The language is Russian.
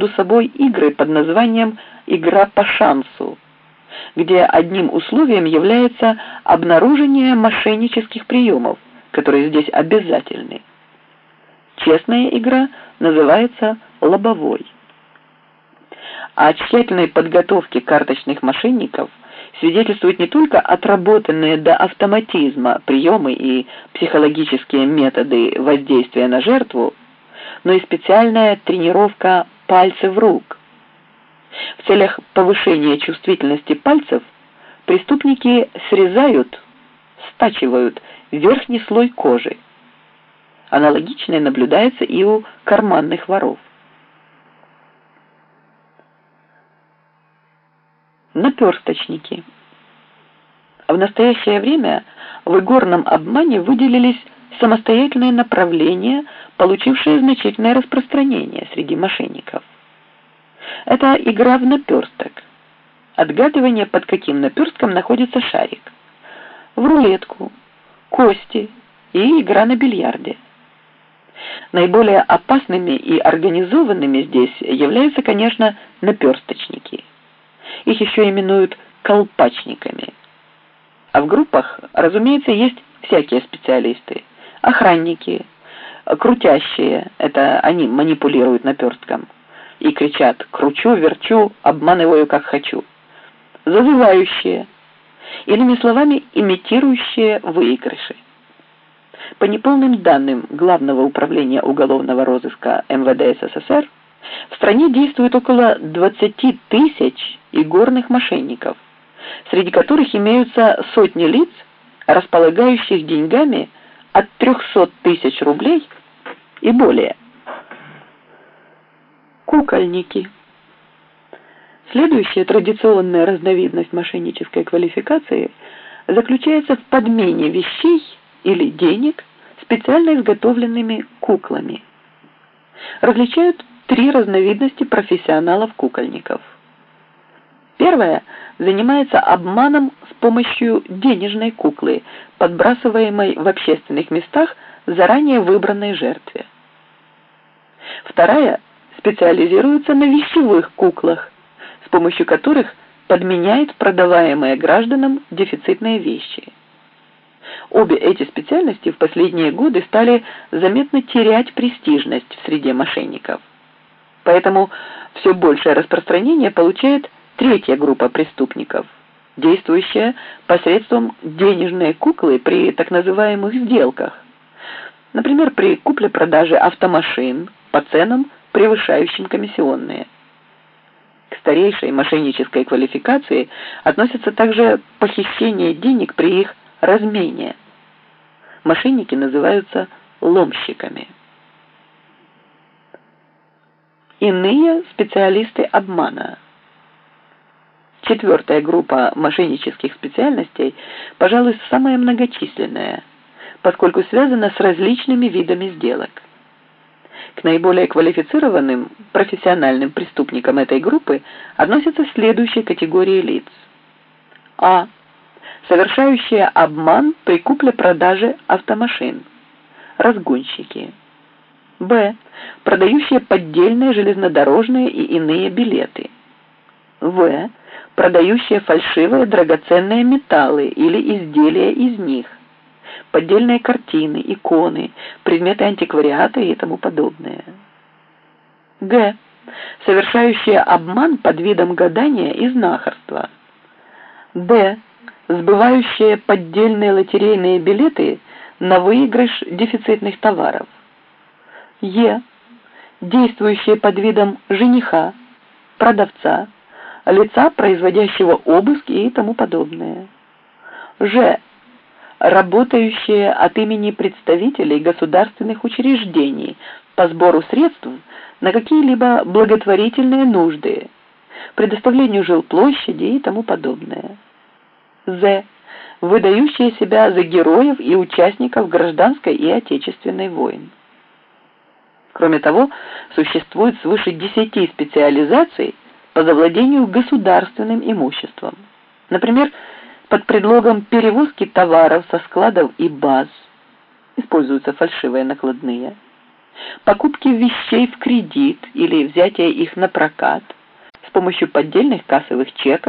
между собой игры под названием «игра по шансу», где одним условием является обнаружение мошеннических приемов, которые здесь обязательны. Честная игра называется лобовой. О тщательной подготовке карточных мошенников свидетельствуют не только отработанные до автоматизма приемы и психологические методы воздействия на жертву, но и специальная тренировка пальцев рук. В целях повышения чувствительности пальцев преступники срезают, стачивают верхний слой кожи. Аналогичное наблюдается и у карманных воров. Наперсточники. В настоящее время в игорном обмане выделились самостоятельные направления, получившие значительное распространение среди мошенников. Это игра в наперсток. Отгадывание, под каким наперстком находится шарик. В рулетку, кости и игра на бильярде. Наиболее опасными и организованными здесь являются, конечно, наперсточники. Их еще именуют колпачниками. А в группах, разумеется, есть всякие специалисты. Охранники, крутящие, это они манипулируют наперстком. И кричат «кручу, верчу, обманываю как хочу». Зазывающие, иными словами, имитирующие выигрыши. По неполным данным Главного управления уголовного розыска МВД СССР, в стране действует около 20 тысяч игорных мошенников, среди которых имеются сотни лиц, располагающих деньгами от 300 тысяч рублей и более. Кукольники. Следующая традиционная разновидность мошеннической квалификации заключается в подмене вещей или денег специально изготовленными куклами. Различают три разновидности профессионалов-кукольников. Первая занимается обманом с помощью денежной куклы, подбрасываемой в общественных местах заранее выбранной жертве. Вторая специализируется на вещевых куклах, с помощью которых подменяет продаваемые гражданам дефицитные вещи. Обе эти специальности в последние годы стали заметно терять престижность в среде мошенников. Поэтому все большее распространение получает третья группа преступников, действующая посредством денежной куклы при так называемых сделках. Например, при купле-продаже автомашин по ценам, превышающим комиссионные. К старейшей мошеннической квалификации относятся также похищение денег при их размене. Мошенники называются ломщиками. Иные специалисты обмана. Четвертая группа мошеннических специальностей, пожалуй, самая многочисленная, поскольку связана с различными видами сделок. К наиболее квалифицированным профессиональным преступникам этой группы относятся следующие категории лиц. А. Совершающие обман при купле-продаже автомашин. Разгонщики. Б. Продающие поддельные железнодорожные и иные билеты. В. Продающие фальшивые драгоценные металлы или изделия из них. Поддельные картины, иконы, предметы антиквариата и тому подобное. Г. Совершающие обман под видом гадания и знахарства. Д. Сбывающие поддельные лотерейные билеты на выигрыш дефицитных товаров. Е. Действующие под видом жениха, продавца, лица, производящего обыск и тому подобное. Ж. Работающие от имени представителей государственных учреждений по сбору средств на какие-либо благотворительные нужды, предоставлению жилплощади и тому подобное. З. Выдающие себя за героев и участников гражданской и отечественной войн. Кроме того, существует свыше десяти специализаций по завладению государственным имуществом. Например, под предлогом перевозки товаров со складов и баз используются фальшивые накладные. покупки вещей в кредит или взятия их на прокат с помощью поддельных кассовых чеков